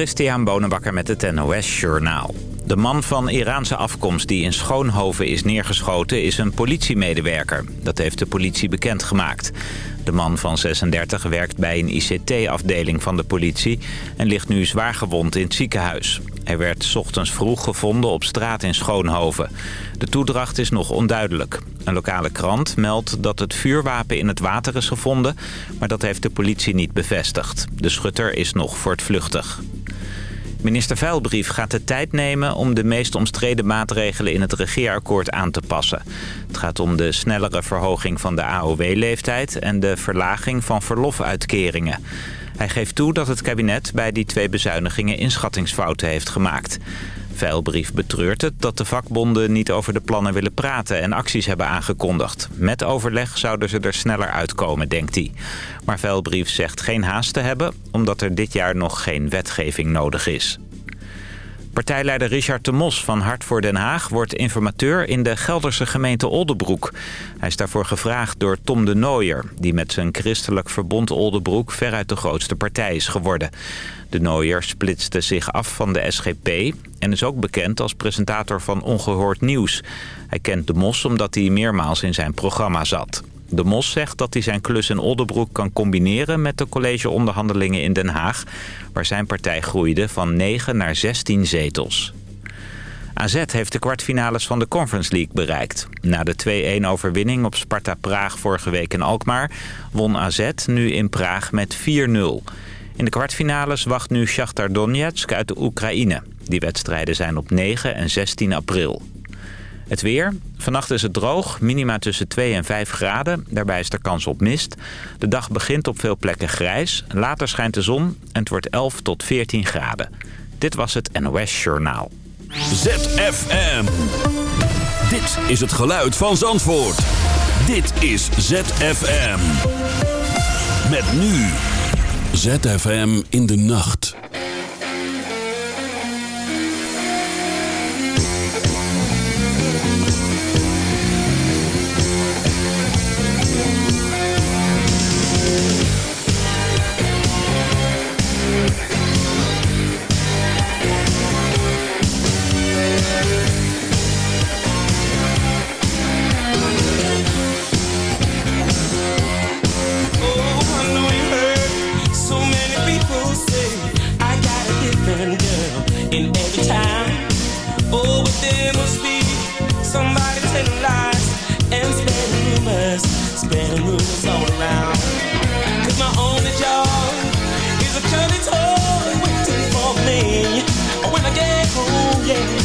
Christian Bonenbakker met het NOS Journaal. De man van Iraanse afkomst die in Schoonhoven is neergeschoten is een politiemedewerker. Dat heeft de politie bekendgemaakt. De man van 36 werkt bij een ICT-afdeling van de politie... en ligt nu zwaar gewond in het ziekenhuis. Hij werd ochtends vroeg gevonden op straat in Schoonhoven. De toedracht is nog onduidelijk. Een lokale krant meldt dat het vuurwapen in het water is gevonden... maar dat heeft de politie niet bevestigd. De schutter is nog voortvluchtig. Minister Vuilbrief gaat de tijd nemen om de meest omstreden maatregelen in het regeerakkoord aan te passen. Het gaat om de snellere verhoging van de AOW-leeftijd en de verlaging van verlofuitkeringen. Hij geeft toe dat het kabinet bij die twee bezuinigingen inschattingsfouten heeft gemaakt. Veilbrief betreurt het dat de vakbonden niet over de plannen willen praten en acties hebben aangekondigd. Met overleg zouden ze er sneller uitkomen, denkt hij. Maar Veilbrief zegt geen haast te hebben, omdat er dit jaar nog geen wetgeving nodig is. Partijleider Richard de Mos van Hart voor Den Haag wordt informateur in de Gelderse gemeente Oldebroek. Hij is daarvoor gevraagd door Tom de Nooier, die met zijn christelijk verbond Oldebroek veruit de grootste partij is geworden. De Nooier splitste zich af van de SGP en is ook bekend als presentator van Ongehoord Nieuws. Hij kent de Mos omdat hij meermaals in zijn programma zat. De Mos zegt dat hij zijn klus in Oldenbroek kan combineren met de collegeonderhandelingen in Den Haag... waar zijn partij groeide van 9 naar 16 zetels. AZ heeft de kwartfinales van de Conference League bereikt. Na de 2-1 overwinning op Sparta Praag vorige week in Alkmaar... won AZ nu in Praag met 4-0. In de kwartfinales wacht nu Shakhtar Donetsk uit de Oekraïne. Die wedstrijden zijn op 9 en 16 april. Het weer. Vannacht is het droog, minima tussen 2 en 5 graden. Daarbij is er kans op mist. De dag begint op veel plekken grijs. Later schijnt de zon en het wordt 11 tot 14 graden. Dit was het NOS Journaal. ZFM. Dit is het geluid van Zandvoort. Dit is ZFM. Met nu. ZFM in de nacht. yeah.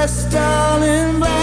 dressed all in black.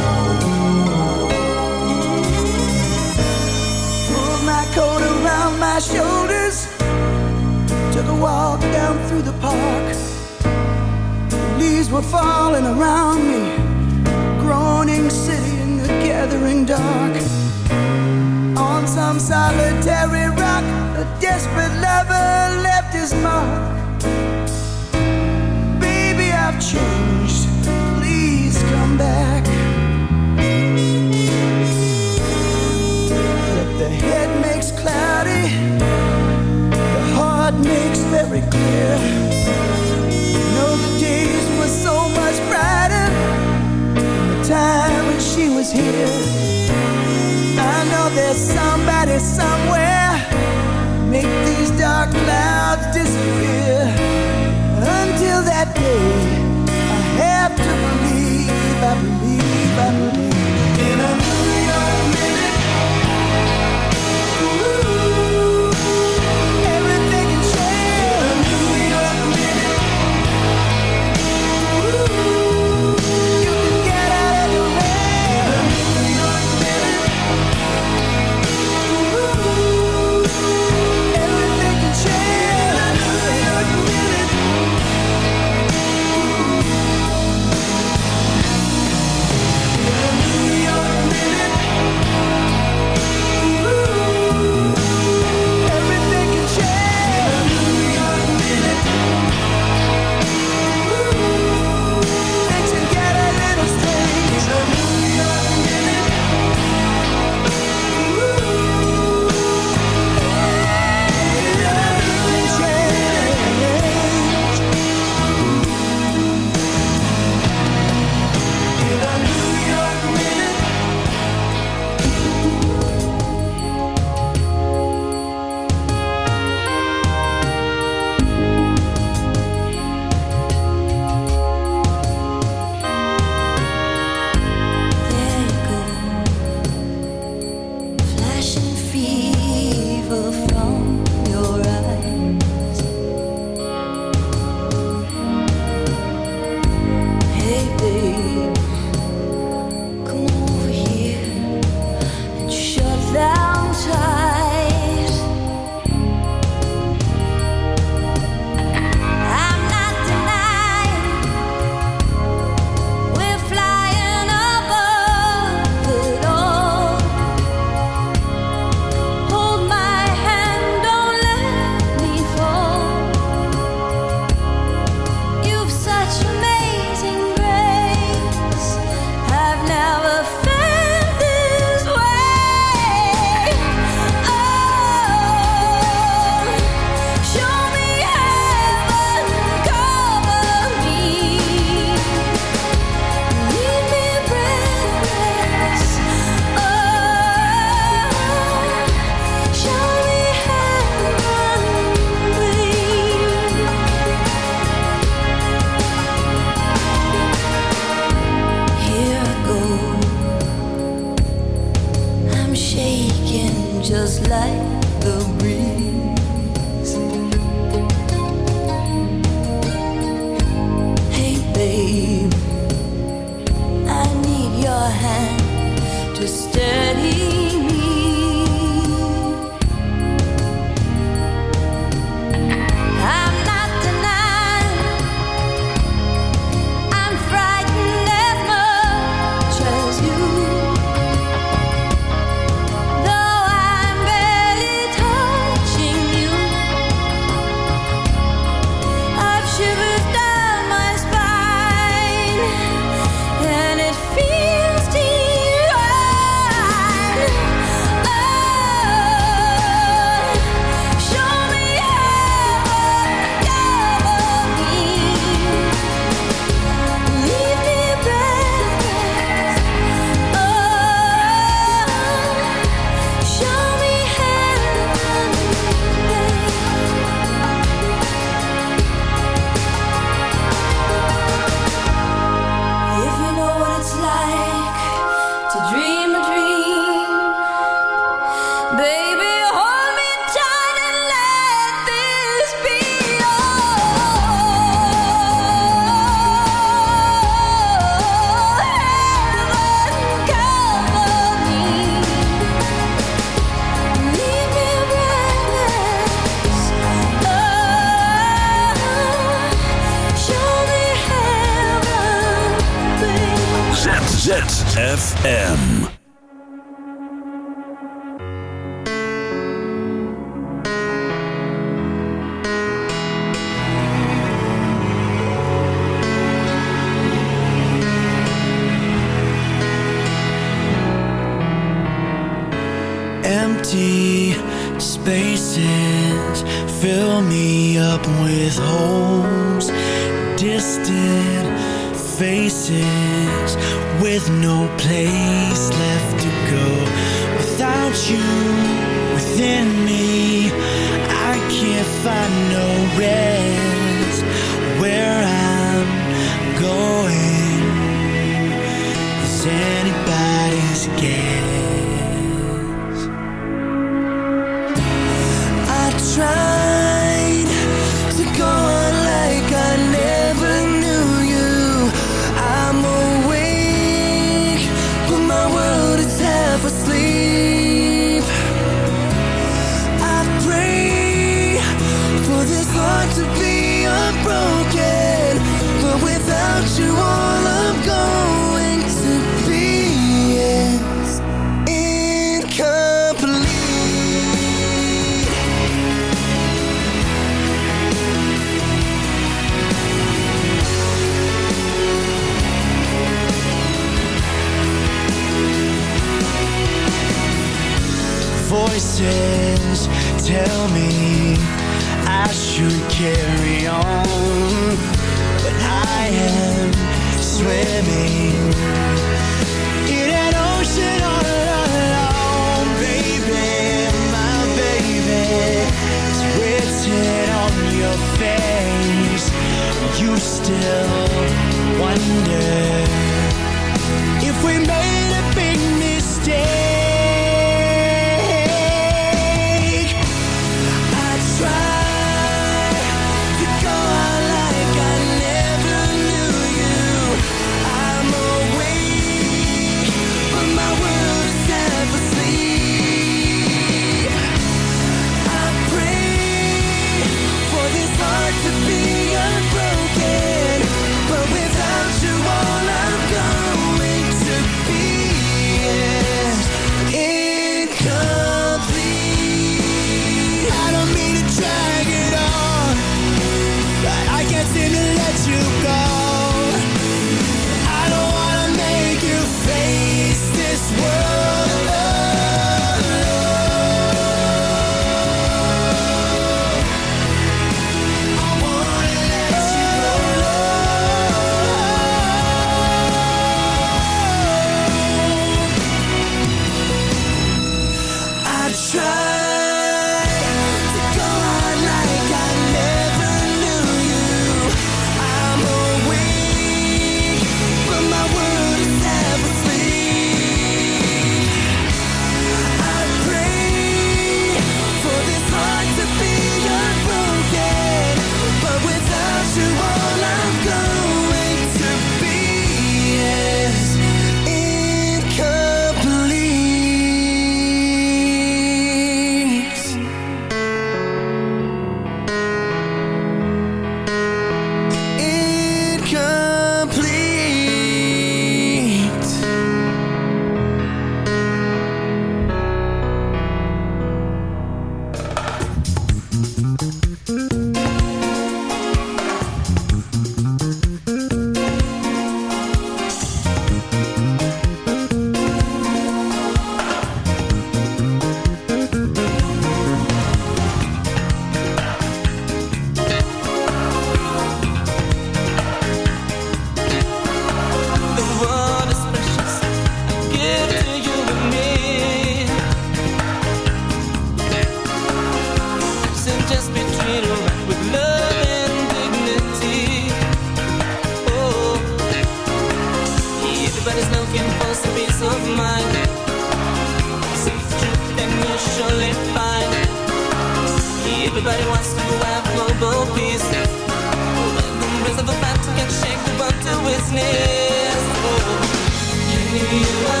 You.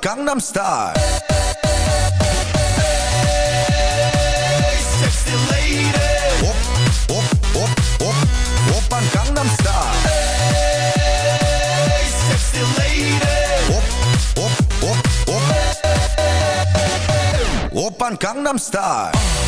van Gangnam Style. Op op op op aan Gangnam Style.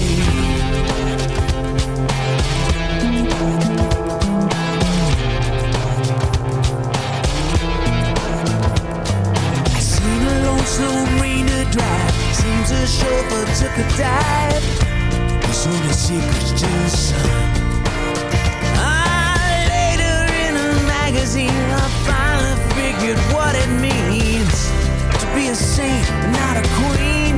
Mr. Chauffeur took a dive. His only secret's just ah, later in a magazine, I finally figured what it means to be a saint, not a queen.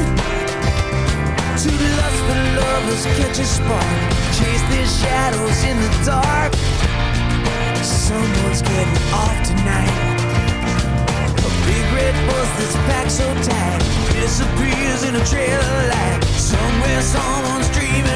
To lustful lovers catch a spark, chase their shadows in the dark. Someone's getting off tonight it was this pack so tight. Disappears in a trail of light. Somewhere someone's dreaming.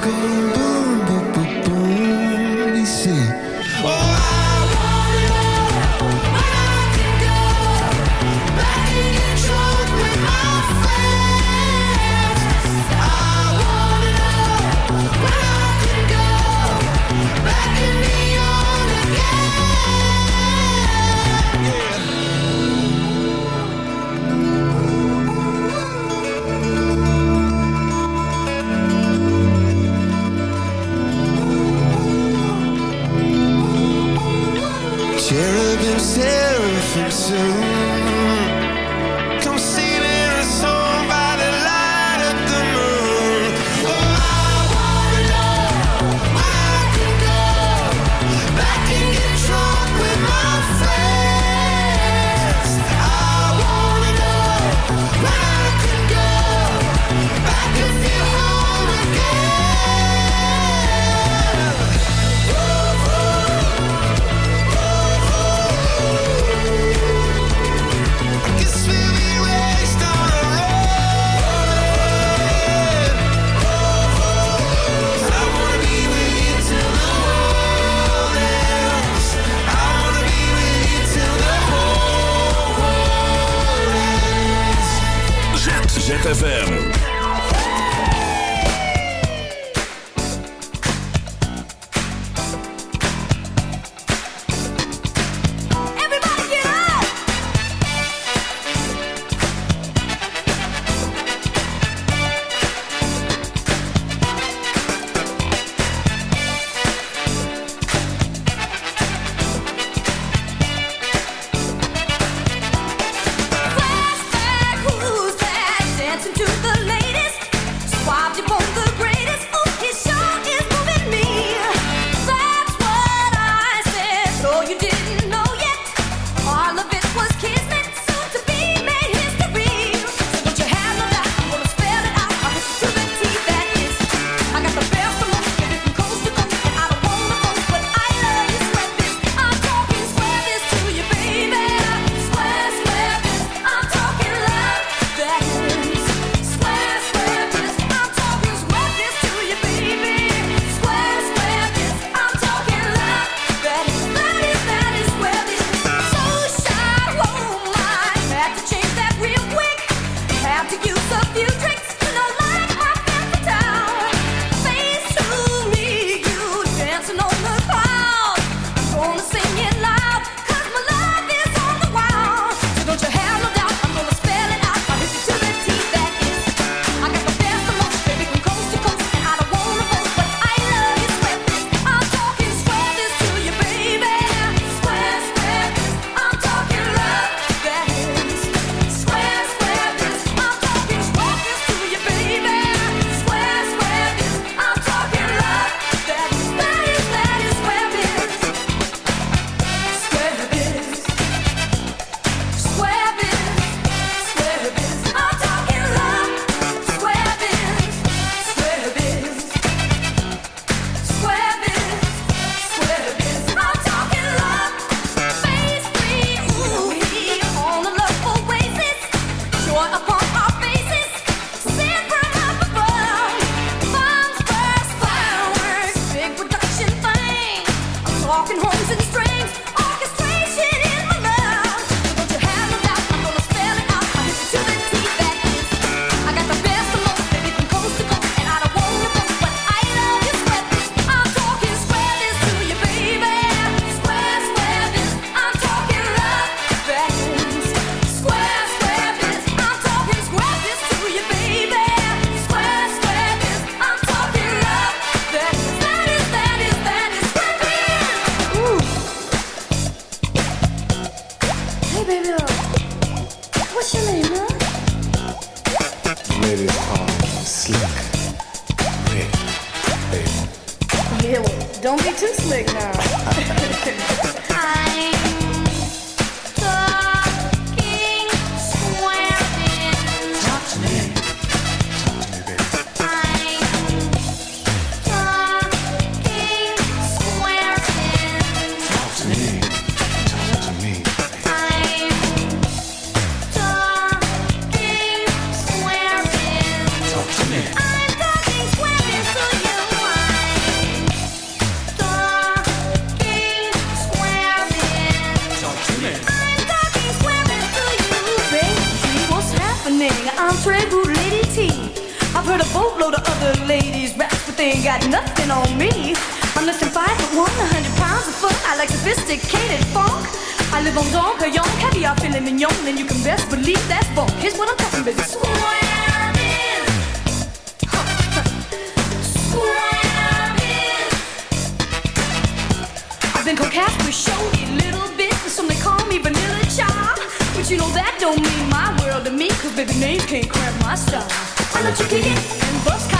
scream. don't mean my world to me, cause baby, names can't cramp my style. I know you kick it and bust.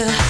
그